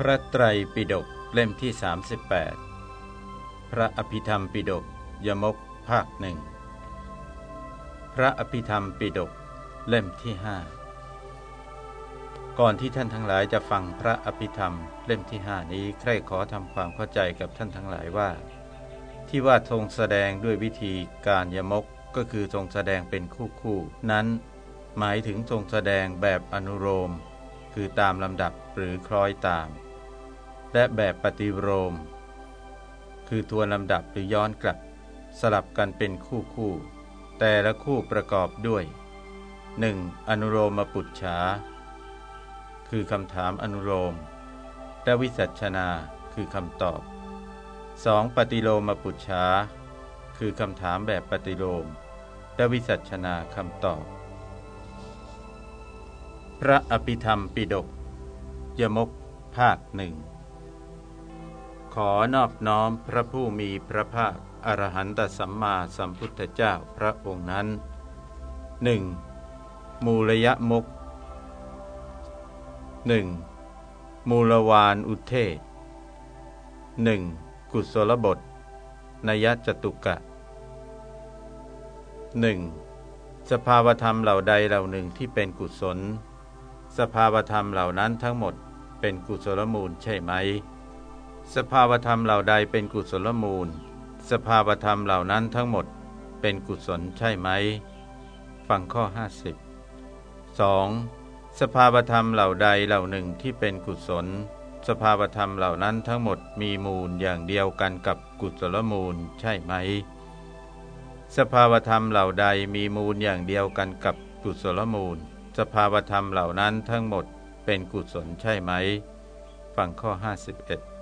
พระไตรปิฎกเล่มที่ 38 พระอภิธรรมปิฎกยมกภาคหนึ่งพระอภิธรรมปิฎกเล่มที่ห้าก่อนที่ท่านทั้งหลายจะฟังพระอภิธรรมเล่มที่ห้านี้ใคร่ขอทำความเข้าใจกับท่านทั้งหลายว่า ที่ว่าทรงแสดงด้วยวิธีการยมกก็คือทรงแสดงเป็นคู่คู่นั้น หมายถึงทรงแสดงแบบอนุโลมคือตามลำดับหรือคล้อยตาม และแบบปฏิโลมคือทวนลำดับหรือย้อนกลับ สลับกันเป็นคู่คู่ แต่ละคู่ประกอบด้วย 1. อนุโลมปุจฉา คือคำถามอนุโลม และวิสัชนาคือคำตอบ 2. ปฏิโลมปุจฉา คือคำถามแบบปฏิโลม และวิสัชนาคำตอบ พระอภิธรรมปิฎกยมกภาคหนึ่ง ขอนอบน้อมพระผู้มีพระภาคอรหันตสัมมาสัมพุทธเจ้าพระองค์นั้นหนึ่งมูลยมกหนึ่งมูลวานอุเทศหนึ่งกุศลบทนยจตุกะหนึ่งสภาวธรรมเหล่าใดเหล่าหนึ่งที่เป็นกุศล สภาวธรรมเหล่านั้นทั้งหมดเป็นกุศลมูลใช่ไหม สภาวธรรมเหล่าใดเป็นกุศลมูล สภาวธรรมเหล่านั้นทั้งหมดเป็นกุศลใช่ไหม ฟังข้อ 50 2. สภาวธรรมเหล่าใดเหล่าหนึ่งที่เป็นกุศล สภาวธรรมเหล่านั้นทั้งหมดมีมูลอย่างเดียวกันกับกุศลมูลใช่ไหม สภาวธรรมเหล่าใดมีมูลอย่างเดียวกันกับกุศลมูล สภาวธรรมเหล่านั้นทั้งหมดเป็นกุศลใช่ไหม ฟังข้อ 51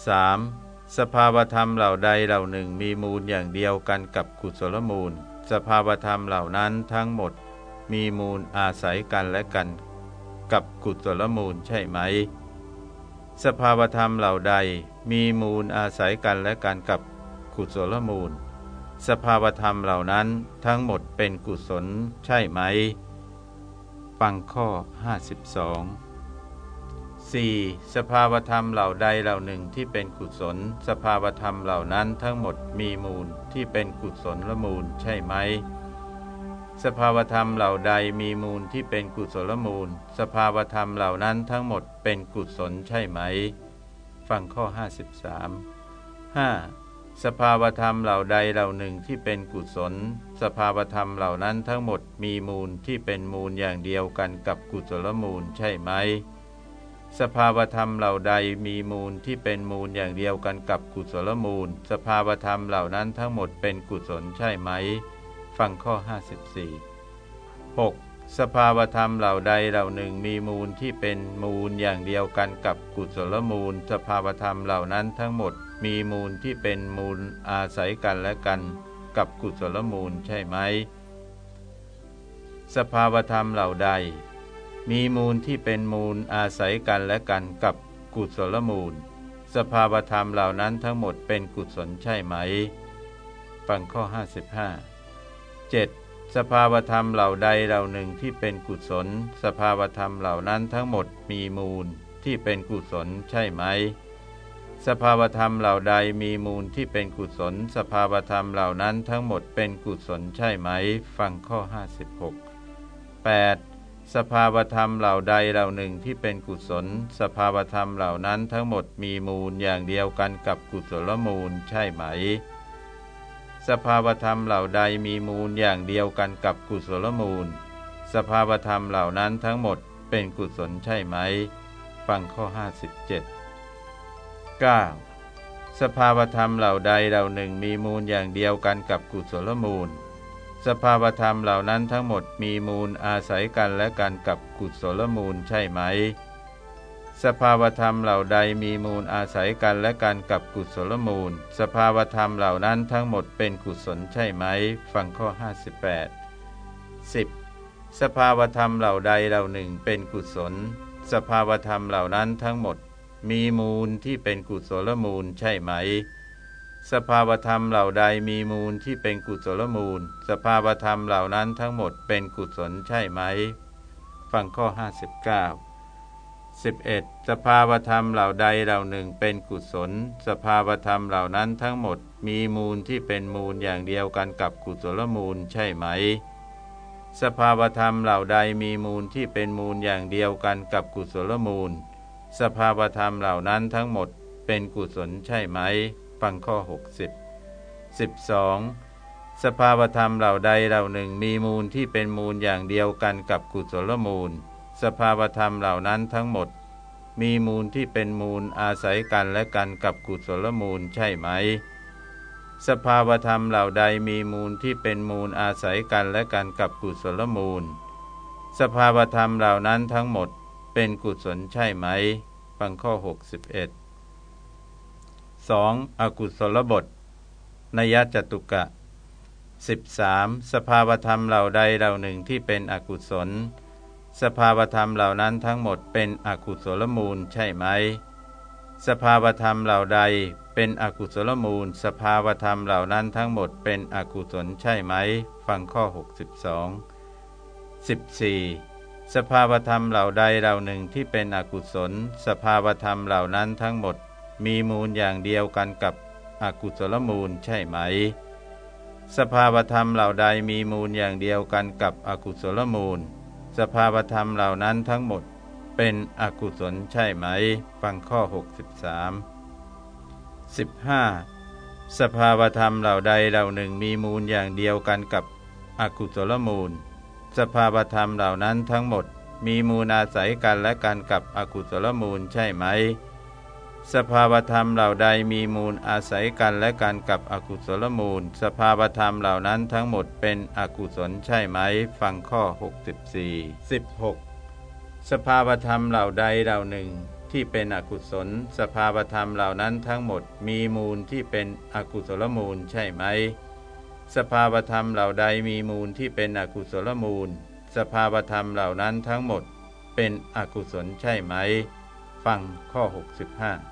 3. สภาวธรรมเหล่าใดเหล่าหนึ่งมีมูลอย่างเดียวกันกับกุศลมูล สภาวธรรมเหล่านั้นทั้งหมด มีมูลอาศัยกันและกัน กับกุศลมูลใช่ไหม สภาวธรรมเหล่าใดมีมูลอาศัยกันและกันกับกุศลมูล สภาวธรรมเหล่านั้นทั้งหมดเป็นกุศลใช่ไหม ฟังข้อ 52 4. สภาวธรรมเหล่าใดเหล่าหนึ่งที่เป็นกุศล สภาวธรรมเหล่านั้นทั้งหมดมีมูลที่เป็นกุศลละมูลใช่ไหม สภาวธรรมเหล่าใดมีมูลที่เป็นกุศลมูล สภาวธรรมเหล่านั้นทั้งหมดเป็นกุศลใช่ไหม ฟังข้อ 53 5. สภาวธรรมเหล่าใดเหล่าหนึ่งที่เป็นกุศล สภาวธรรมเหล่านั้นทั้งหมดมีมูลที่เป็นมูลอย่างเดียวกันกับกุศลมูลใช่ไหม สภาวธรรมเหล่าใดมีมูลที่เป็นมูลอย่างเดียวกันกับกุศลมูล สภาวธรรมเหล่านั้นทั้งหมดเป็นกุศลใช่ไหม ฟังข้อ 54 6. สภาวธรรมเหล่าใดเหล่าหนึ่งมีมูลที่เป็นมูลอย่างเดียวกันกับกุศลมูล สภาวธรรมเหล่านั้นทั้งหมดมีมูลที่เป็นมูลอาศัยกันและกัน กับกุศลมูลใช่ไหม สภาวธรรมเหล่าใด มีมูลที่เป็นมูลอาศัยกันและกันกับกุศลมูล สภาวธรรมเหล่านั้นทั้งหมดเป็นกุศลใช่ไหมฟังข้อ 55 7. สภาวธรรมเหล่าใดเหล่าหนึ่งที่เป็นกุศล สภาวธรรมเหล่านั้นทั้งหมดมีมูลที่เป็นกุศลใช่ไหม สภาวธรรมเหล่าใดมีมูลที่เป็นกุศล สภาวธรรมเหล่านั้นทั้งหมดเป็นกุศลใช่ไหม ฟังข้อ 56 8. สภาวธรรมเหล่าใดเหล่าหนึ่งที่เป็นกุศล สภาวธรรมเหล่านั้นทั้งหมดมีมูลอย่างเดียวกันกับกุศลมูลใช่ไหม สภาวธรรมเหล่าใดมีมูลอย่างเดียวกันกับกุศลมูล สภาวธรรมเหล่านั้นทั้งหมดเป็นกุศลใช่ไหม ฟังข้อ 57 9. สภาวธรรมเหล่าใดเหล่าหนึ่งมีมูลอย่างเดียวกันกับกุศลมูล สภาวธรรมเหล่านั้นทั้งหมดมีมูลอาศัยกันและกันกับกุศลมูลใช่ไหม สภาวธรรมเหล่าใดมีมูลอาศัยกันและกันกับกุศลมูล สภาวธรรมเหล่านั้นทั้งหมดเป็นกุศลใช่ไหม ฟังข้อ 58 10. สภาวธรรมเหล่าใดเหล่าหนึ่งเป็นกุศล สภาวธรรมเหล่านั้นทั้งหมด มีมูลที่เป็นกุศลมูลใช่ไหม สภาวธรรมเหล่าใดมีมูลที่เป็นกุศลมูล สภาวธรรมเหล่านั้นทั้งหมดเป็นกุศลใช่ไหม ฟังข้อ 59 11. สภาวธรรมเหล่าใดเหล่าหนึ่งเป็นกุศล สภาวธรรมเหล่านั้นทั้งหมดมีมูลที่เป็นมูลอย่างเดียวกันกับกุศลมูลใช่ไหม สภาวธรรมเหล่าใดมีมูลที่เป็นมูลอย่างเดียวกันกับกุศลมูล สภาวธรรมเหล่านั้นทั้งหมดเป็นกุศลใช่ไหม ฟังข้อ 60 12. สภาวธรรมเหล่าใดเหล่าหนึ่งมีมูลที่เป็นมูลอย่างเดียวกันกับกุศลมูล สภาวธรรมเหล่านั้นทั้งหมด มีมูลที่เป็นมูลอาศัยกันและกันกับกุศลมูลใช่ไหม สภาวธรรมเหล่าใดมีมูลที่เป็นมูลอาศัยกันและกันกับกุศลมูล สภาวธรรมเหล่านั้นทั้งหมดเป็นกุศลใช่ไหมฟังข้อ 61 2. อกุศลบทนยจตุกะ 13. สภาวธรรมเหล่าใดเหล่าหนึ่งที่เป็นอกุศล สภาวธรรมเหล่านั้นทั้งหมดเป็นอกุศลมูลใช่ไหม สภาวธรรมเหล่าใดเป็นอกุศลมูล สภาวธรรมเหล่านั้นทั้งหมดเป็นอกุศลใช่ไหม ฟังข้อ 62 14. สภาวธรรมเหล่าใดเหล่าหนึ่งที่เป็นอกุศล สภาวธรรมเหล่านั้นทั้งหมด มีมูลอย่างเดียวกันกับอกุศลมูลใช่ไหม สภาวธรรมเหล่าใดมีมูลอย่างเดียวกันกับอกุศลมูล สภาวธรรมเหล่านั้นทั้งหมดเป็นอกุศลใช่ไหม ฟังข้อ 63 15. สภาวธรรมเหล่าใดเหล่าหนึ่งมีมูลอย่างเดียวกันกับอกุศลมูล สภาวธรรมเหล่านั้นทั้งหมดมีมูลอาศัยกันและกันกับอกุศลมูลใช่ไหม สภาวธรรมเหล่าใดมีมูลอาศัยกันและกันกับอกุศลมูล สภาวธรรมเหล่านั้นทั้งหมดเป็นอกุศลใช่ไหม ฟังข้อ 64 16 สภาวธรรมเหล่าใดเหล่าหนึ่ง ที่เป็นอกุศล สภาวธรรมเหล่านั้นทั้งหมดมีมูลที่เป็นอกุศลมูลใช่ไหม สภาวธรรมเหล่าใดมีมูลที่เป็นอกุศลมูล สภาวธรรมเหล่านั้นทั้งหมดเป็นอกุศลใช่ไหม ฟังข้อ 65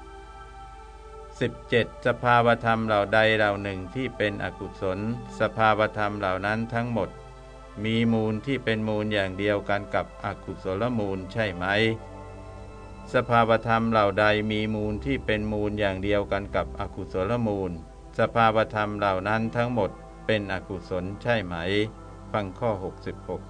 17. สภาวธรรมเหล่าใดเหล่าหนึ่งที่เป็นอกุศล สภาวธรรมเหล่านั้นทั้งหมด มีมูลที่เป็นมูลอย่างเดียวกันกับอกุศลมูลใช่ไหม สภาวธรรมเหล่าใดมีมูลที่เป็นมูลอย่างเดียวกันกับอกุศลมูล สภาวธรรมเหล่านั้นทั้งหมดเป็นอกุศลใช่ไหม ฟังข้อ 66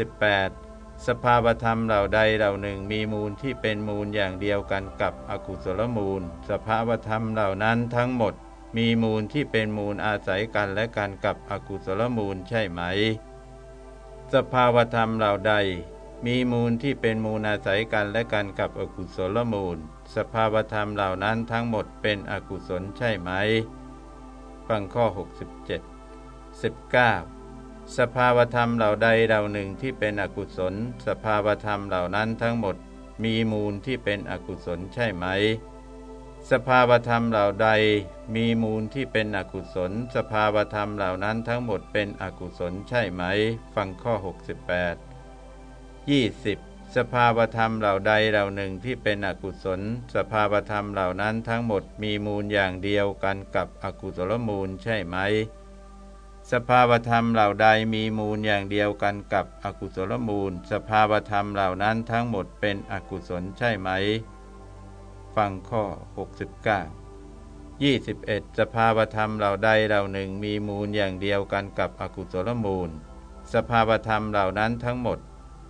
18. สภาวธรรมเหล่าใดเหล่าหนึ่งมีมูลที่เป็นมูลอย่างเดียวกันกับอกุศลมูล สภาวธรรมเหล่านั้นทั้งหมด มีมูลที่เป็นมูลอาศัยกันและกันกับอกุศลมูลใช่ไหม สภาวธรรมเหล่าใด มีมูลที่เป็นมูลอาศัยกันและกันกับอกุศลมูล สภาวธรรมเหล่านั้นทั้งหมดเป็นอกุศลใช่ไหมฟังข้อ 67 19 สภาวธรรมเหล่าใดเหล่าหนึ่งที่เป็นอกุศล สภาวธรรมเหล่านั้นทั้งหมดมีมูลที่เป็นอกุศลใช่ไหม สภาวธรรมเหล่าใด มีมูลที่เป็นอกุศล สภาวธรรมเหล่านั้นทั้งหมดเป็นอกุศลใช่ไหม ฟังข้อ 68 20. สภาวธรรมเหล่าใดเหล่าหนึ่งที่เป็นอกุศล สภาวธรรมเหล่านั้นทั้งหมดมีมูลอย่างเดียวกันกับอกุศลมูลใช่ไหม สภาวธรรมเหล่าใดมีมูลอย่างเดียวกันกับอกุศลมูล สภาวธรรมเหล่านั้นทั้งหมดเป็นอกุศลใช่ไหม ฟังข้อ 69 21 สภาวธรรมเหล่าใดเหล่าหนึ่งมีมูลอย่างเดียวกันกับอกุศลมูล สภาวธรรมเหล่านั้นทั้งหมด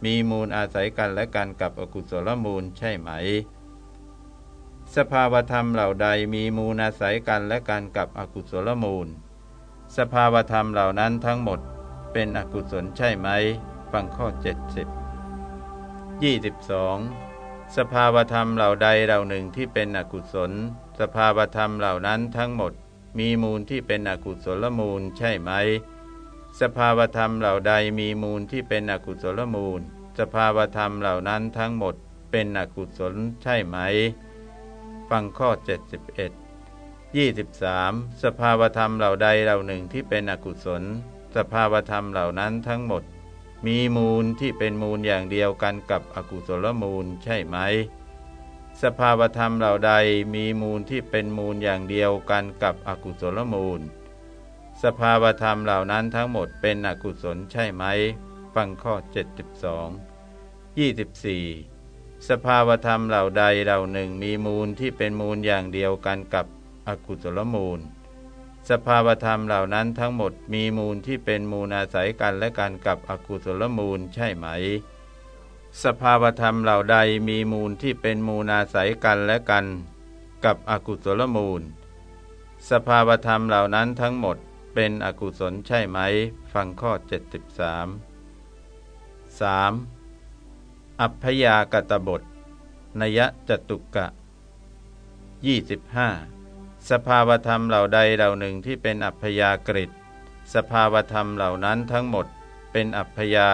มีมูลอาศัยกันและกันกับอกุศลมูลใช่ไหมสภาวธรรมเหล่าใดมีมูลอาศัยกันและกันกับอกุศลมูล สภาวธรรมเหล่านั้นทั้งหมดเป็นอกุศลใช่ไหม ฟังข้อ 70 22 สภาวธรรมเหล่าใดเหล่าหนึ่งที่เป็นอกุศล สภาวธรรมเหล่านั้นทั้งหมด มีมูลที่เป็นอกุศลมูลใช่ไหม สภาวธรรมเหล่าใดมีมูลที่เป็นอกุศลมูล สภาวธรรมเหล่านั้นทั้งหมดเป็นอกุศลใช่ไหม ฟังข้อ 71 23. สภาวธรรมเหล่าใดเหล่าหนึ่งที่เป็นอกุศล สภาวธรรมเหล่านั้นทั้งหมด มีมูลที่เป็นมูลอย่างเดียวกันกับอกุศลมูลใช่ไหม สภาวธรรมเหล่าใดมีมูลที่เป็นมูลอย่างเดียวกันกับอกุศลมูล สภาวธรรมเหล่านั้นทั้งหมดเป็นอกุศลใช่ไหม ฟังข้อ 72 24 สภาวธรรมเหล่าใดเหล่าหนึ่งมีมูลที่เป็นมูลอย่างเดียวกันกับ อกุศลมูล สภาวธรรมเหล่านั้นทั้งหมดมีมูลที่เป็นมูลอาศัยกันและกันกับอกุศลมูลใช่ไหม สภาวธรรมเหล่าใดมีมูลที่เป็นมูลอาศัยกันและกันกับอกุศลมูล สภาวธรรมเหล่านั้นทั้งหมดเป็นอกุศลใช่ไหม ฟังข้อ 73 3. อัพยากตบทนยจตุกะ 25. สภาวธรรมเหล่าใดเหล่าหนึ่งที่เป็นอัพยากฤิสภาวธรรมเหล่านั้นทั้งหมดเป็นอัพยา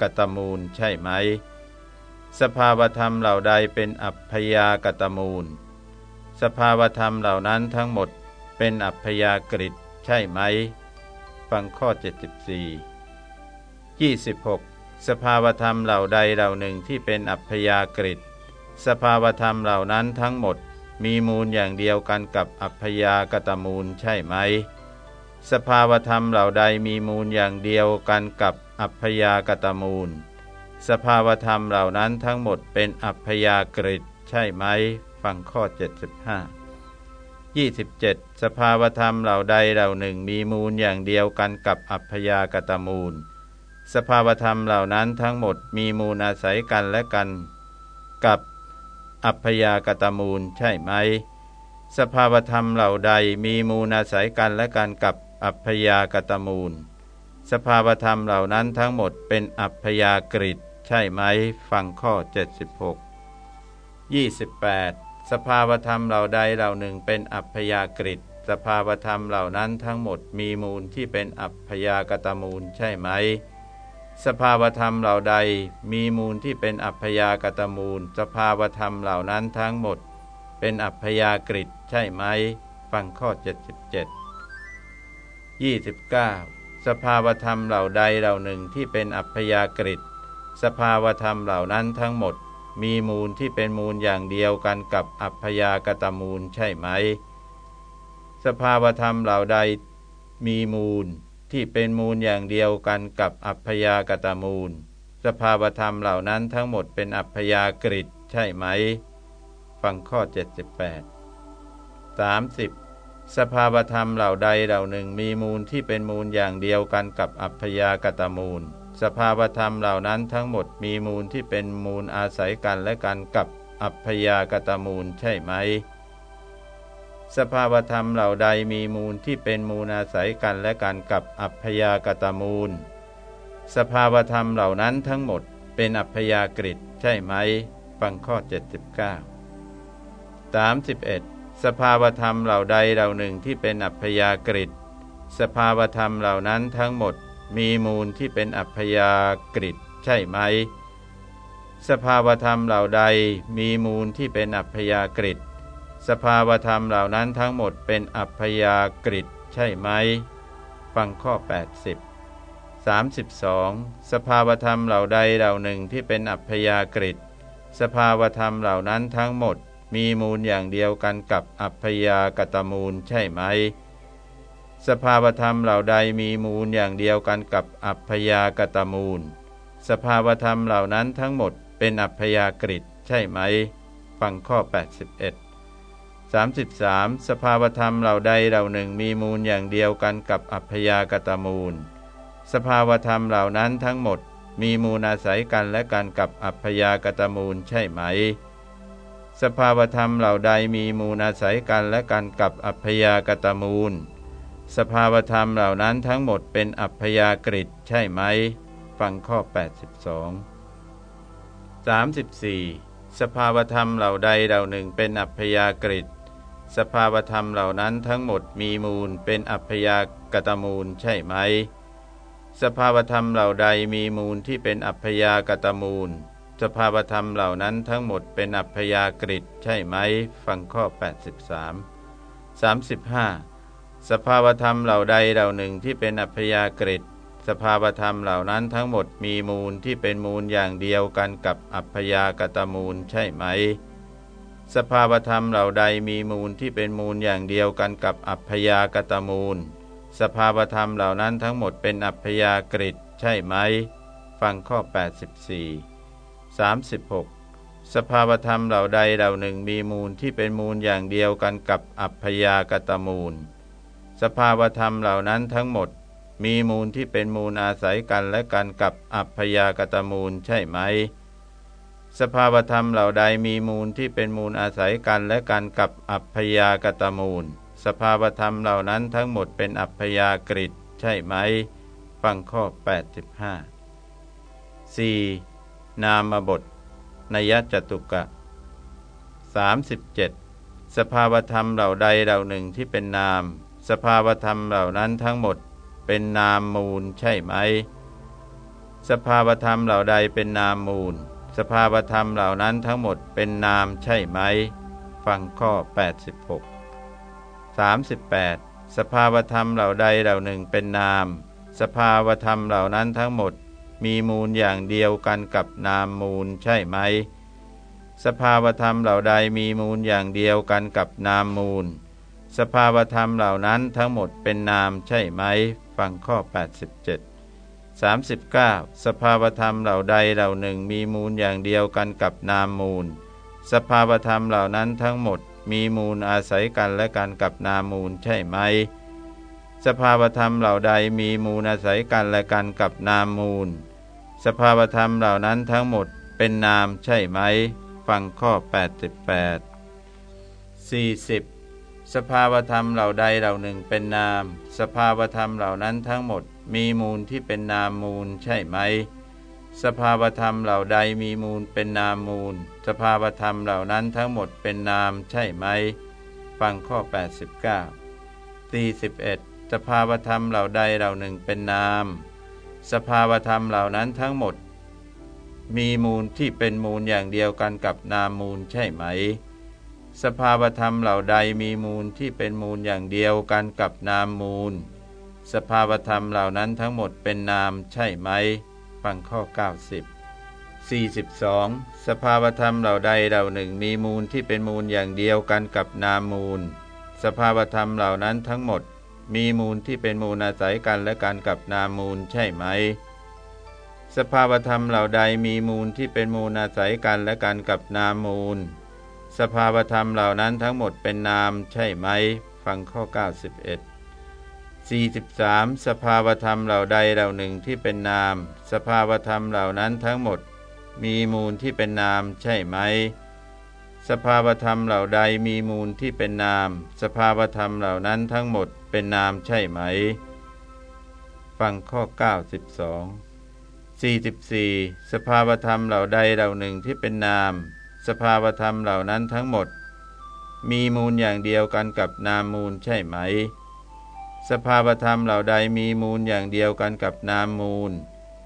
กตมูลใช่ไหม สภาวธรรมเหล่าใดเป็นอัพยากตมูล สภาวธรรมเหล่านั้นทั้งหมดเป็นอัพยากฤิใช่ไหม ฟังข้อ 74 26 สภาวธรรมเหล่าใดเหล่าหนึ่งที่เป็นอัพยากฤิสภาวธรรมเหล่านั้นทั้งหมด มีมูลอย่างเดียวกันกับอัพยากตมูลใช่ไหม สภาวธรรมเหล่าใดมีมูลอย่างเดียวกันกับอัพยากตมูล สภาวธรรมเหล่านั้นทั้งหมดเป็นอัพยากฤิใช่ไหม ฟังข้อ 75 27. สภาวธรรมเหล่าใดเหล่าหนึ่งมีมูลอย่างเดียวกันกับอัพยากตมูล สภาวธรรมเหล่านั้นทั้งหมดมีมูลอาศัยกันและกัน กับ อัพยากตมูลใช่ไหม สภาวธรรมเหล่าใดมีมูลอาศัยกันและกันกับอัพยากตมูล สภาวธรรมเหล่านั้นทั้งหมดเป็นอัพยากฤิใช่ไหม ฟังข้อ 76 28 สภาวธรรมเหล่าใดเหล่าหนึ่งเป็นอัพยากฤิสภาวธรรมเหล่านั้นทั้งหมดมีมูลที่เป็นอัพยากตมูลใช่ไหม สภาวธรรมเหล่าใดมีมูลที่เป็นอัพยากตมูล สภาวธรรมเหล่านั้นทั้งหมด เป็นอัพยากฤิใช่ไหม ฟังข้อ 77 29 สภาวธรรมเหล่าใดเหล่าหนึ่งที่เป็นอัพยากฤิสภาวธรรมเหล่านั้นทั้งหมด มีมูลที่เป็นมูลอย่างเดียวกันกับอัพยากตมูลใช่ไหม สภาวธรรมเหล่าใดมีมูล ที่เป็นมูลอย่างเดียวกันกับอัพยากตมูล สภาวธรรมเหล่านั้นทั้งหมดเป็นอัพยากฤิใช่ไหม ฟังข้อ 78 30. สภาวธรรมเหล่าใดเหล่าหนึ่งมีมูลที่เป็นมูลอย่างเดียวกันกับอัพยากตมูล สภาวธรรมเหล่านั้นทั้งหมดมีมูลที่เป็นมูลอาศัยกันและกันกับอัพยากตมูลใช่ไหม สภาวธรรมเหล่าใดมีมูลที่เป็นมูลอาศัยกันและกันกับอัพยากตมูล สภาวธรรมเหล่านั้นทั้งหมดเป็นอัพยากฤิใช่ไหม ฟังข้อ 79 31 สภาวธรรมเหล่าใดเหล่าหนึ่งที่เป็นอัพยากฤิสภาวธรรมเหล่านั้นทั้งหมดมีมูลที่เป็นอัพยากฤิใช่ไหม สภาวธรรมเหล่าใดมีมูลที่เป็นอัพยากฤิ สภาวธรรมเหล่านั้นทั้งหมดเป็นอัพยากฤิใช่ไหม ฟังข้อ 80 32 สภาวธรรมเหล่าใดเหล่าหนึ่งที่เป็นอัพยากฤิสภาวธรรมเหล่านั้นทั้งหมดมีมูลอย่างเดียวกันกับอัพยากตมูลใช่ไหม สภาวธรรมเหล่าใดมีมูลอย่างเดียวกันกับอัพยากตมูล สภาวธรรมเหล่านั้นทั้งหมดเป็นอัพยากฤิใช่ไหม ฟังข้อ 81 33 สภาวธรรมเหล่าใดเหล่าหนึ่งมีมูลอย่างเดียวกันกับอัพยากตมูล สภาวธรรมเหล่านั้นทั้งหมดมีมูลอาศัยกันและกันกับอัพยากตมูลใช่ไหม สภาวธรรมเหล่าใดมีมูลอาศัยกันและกันกับอัพยากตมูล สภาวธรรมเหล่านั้นทั้งหมดเป็นอัพยากฤิใช่ไหม ฟังข้อ 82 34 สภาวธรรมเหล่าใดเหล่าหนึ่งเป็นอัพยากฤิ สภาวธรรมเหล่านั้นทั้งหมดมีมูลเป็นอัพยากตมูลใช่ไหม สภาวธรรมเหล่าใดมีมูลที่เป็นอัพยากตมูล สภาวธรรมเหล่านั้นทั้งหมดเป็นอัพยากฤิใช่ไหม ฟังข้อ 83 35 สภาวธรรมเหล่าใดเหล่าหนึ่งที่เป็นอัพยากฤิสภาวธรรมเหล่านั้นทั้งหมดมีมูลที่เป็นมูลอย่างเดียวกันกับอัพยากตมูลใช่ไหม สภาวธรรมเหล่าใดมีมูลที่เป็นมูลอย่างเดียวกันกับอัพยากตมูล สภาวธรรมเหล่านั้นทั้งหมดเป็นอัพยากฤิใช่ไหม ฟังข้อ 84 36 สภาวธรรมเหล่าใดเหล่าหนึ่งมีมูลที่เป็นมูลอย่างเดียวกันกับอัพยากตมูล สภาวธรรมเหล่านั้นทั้งหมดมีมูลที่เป็นมูลอาศัยกันและกันกับอัพยากตมูลใช่ไหม สภาวธรรมเหล่าใดมีมูลที่เป็นมูลอาศัยกันและกันกับอัพยากตมูล สภาวธรรมเหล่านั้นทั้งหมดเป็นอัพยากฤิใช่ไหม ฟังข้อ 85 4. นามบทนยจตุกะ 37. สภาวธรรมเหล่าใดเหล่าหนึ่งที่เป็นนาม สภาวธรรมเหล่านั้นทั้งหมดเป็นนามมูลใช่ไหม สภาวธรรมเหล่าใดเป็นนามมูล สภาวธรรมเหล่านั้นทั้งหมดเป็นนามใช่ไหม ฟังข้อ 86 38. สภาวธรรมเหล่าใดเหล่าหนึ่งเป็นนาม สภาวธรรมเหล่านั้นทั้งหมดมีมูลอย่างเดียวกันกับนามมูลใช่ไหม สภาวธรรมเหล่าใดมีมูลอย่างเดียวกันกับนามมูล สภาวธรรมเหล่านั้นทั้งหมดเป็นนามใช่ไหม ฟังข้อ 87 39 สภาวธรรมเหล่าใดเหล่าหนึ่งมีมูลอย่างเดียวกันกับนามมูล สภาวธรรมเหล่านั้นทั้งหมดมีมูลอาศัยกันและกันกับนามมูลใช่ไหม สภาวธรรมเหล่าใดมีมูลอาศัยกันและกันกับนามมูล สภาวธรรมเหล่านั้นทั้งหมดเป็นนามใช่ไหม ฟังข้อ 88 40. สภาวธรรมเหล่าใดเหล่าหนึ่งเป็นนาม สภาวธรรมเหล่านั้นทั้งหมด มีมูลที่เป็นนามมูลใช่ไหม สภาวธรรมเหล่าใดมีมูลเป็นนามมูล สภาวธรรมเหล่านั้นทั้งหมดเป็นนามใช่ไหม ฟังข้อ 89 41. สภาวธรรมเหล่าใดเหล่าหนึ่งเป็นนาม สภาวธรรมเหล่านั้นทั้งหมด มีมูลที่เป็นมูลอย่างเดียวกันกับนามมูลใช่ไหมสภาวธรรมเหล่าใดมีมูลที่เป็นมูลอย่างเดียวกันกับนามมูล สภาวธรรมเหล่านั้นทั้งหมดเป็นนามใช่ไหม ฟังข้อ 90 42 สภาวธรรมเหล่าใดเหล่าหนึ่งมีมูลที่เป็นมูลอย่างเดียวกันกับนามมูล สภาวธรรมเหล่านั้นทั้งหมด มีมูลที่เป็นมูลอาศัยกันและกันกับนามมูลใช่ไหม สภาวธรรมเหล่าใดมีมูลที่เป็นมูลอาศัยกันและกันกับนามมูล สภาวธรรมเหล่านั้นทั้งหมดเป็นนามใช่ไหม ฟังข้อ 91 43 สภาวธรรมเหล่าใดเหล่าหนึ่งที่เป็นนาม สภาวธรรมเหล่านั้นทั้งหมด มีมูลที่เป็นนามใช่ไหม สภาวธรรมเหล่าใดมีมูลที่เป็นนาม สภาวธรรมเหล่านั้นทั้งหมดเป็นนามใช่ไหม ฟังข้อ 92 44 สภาวธรรมเหล่าใดเหล่าหนึ่งที่เป็นนาม สภาวธรรมเหล่านั้นทั้งหมด มีมูลอย่างเดียวกันกับนามมูลใช่ไหม สภาวธรรมเหล่าใดมีมูลอย่างเดียวกันกับนามมูล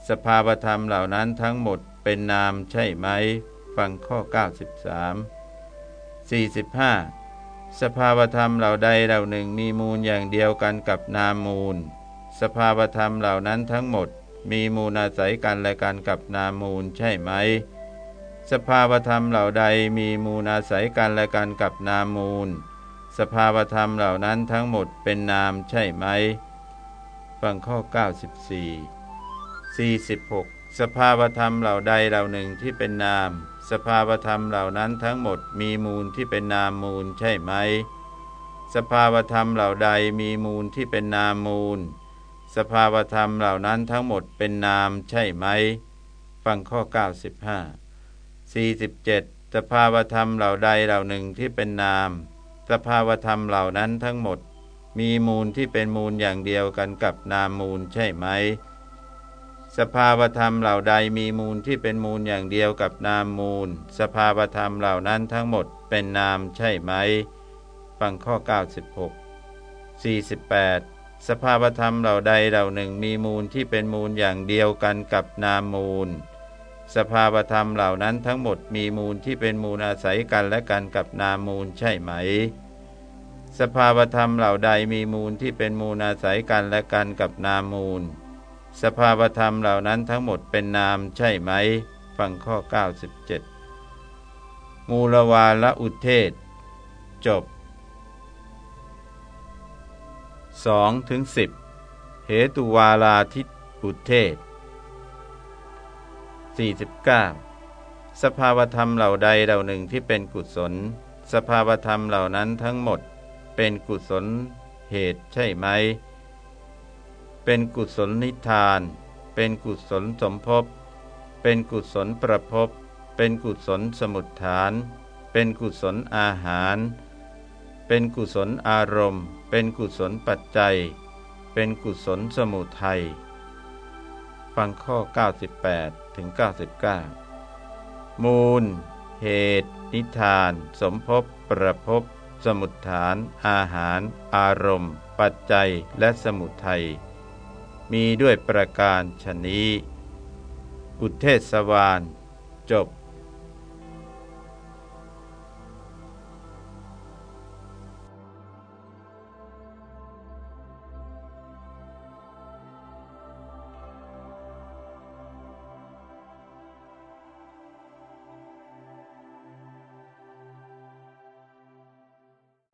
สภาวธรรมเหล่านั้นทั้งหมดเป็นนามใช่ไหม ฟังข้อ 93 45. สภาวธรรมเหล่าใดเหล่าหนึ่งมีมูลอย่างเดียวกันกับนามมูล สภาวธรรมเหล่านั้นทั้งหมดมีมูลอาศัยกันและกันกับนามมูลใช่ไหม สภาวธรรมเหล่าใดมีมูลอาศัยกันและกันกับนามมูล สภาวธรรมเหล่านั้นทั้งหมดเป็นนามใช่ไหม ฟังข้อ 94 46 สภาวธรรมเหล่าใดเหล่าหนึ่งที่เป็นนาม สภาวธรรมเหล่านั้นทั้งหมดมีมูลที่เป็นนามมูลใช่ไหม สภาวธรรมเหล่าใดมีมูลที่เป็นนามมูล สภาวธรรมเหล่านั้นทั้งหมดเป็นนามใช่ไหม ฟังข้อ 95 47 สภาวธรรมเหล่าใดเหล่าหนึ่งที่เป็นนาม สภาวธรรมเหล่านั้นทั้งหมด มีมูลที่เป็นมูลอย่างเดียวกันกับนามมูลใช่ไหม สภาวธรรมเหล่าใดมีมูลที่เป็นมูลอย่างเดียวกับนามมูล สภาวธรรมเหล่านั้นทั้งหมดเป็นนามใช่ไหม ฟังข้อ 96 48 สภาวธรรมเหล่าใดเหล่าหนึ่งมีมูลที่เป็นมูลอย่างเดียวกันกับนามมูล สภาวธรรมเหล่านั้นทั้งหมดมีมูลที่เป็นมูลอาศัยกันและกันกับนามมูลใช่ไหม สภาวธรรมเหล่าใดมีมูลที่เป็นมูลอาศัยกันและกันกับนามมูล สภาวธรรมเหล่านั้นทั้งหมดเป็นนามใช่ไหม ฟังข้อ 97 มูลวาละอุเทศ จบ2ถึง10 เหตุวาลาทิตอุเทศ 49 สภาวธรรมเหล่าใดเหล่าหนึ่งที่เป็นกุศล สภาวธรรมเหล่านั้นทั้งหมด เป็นกุศลเหตุใช่ไหม เป็นกุศลนิทาน เป็นกุศลสมภพ เป็นกุศลประภพ เป็นกุศลสมุดฐาน เป็นกุศลอาหาร เป็นกุศลอารมณ์ เป็นกุศลปัจจัย เป็นกุศลสมุทัย ฟังข้อ 98 ถึง99 มูล เหตุ นิทาน สมภพประภพสมุดฐาน อาหาร อารมณ์ ปัจจัยและสมุทัย มีด้วยประการชนี้ อุเทศวานจบ